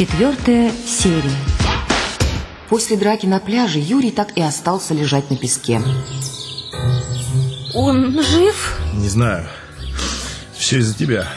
Четвертая серия. После драки на пляже Юрий так и остался лежать на песке. Он жив? Не знаю. Все из-за тебя.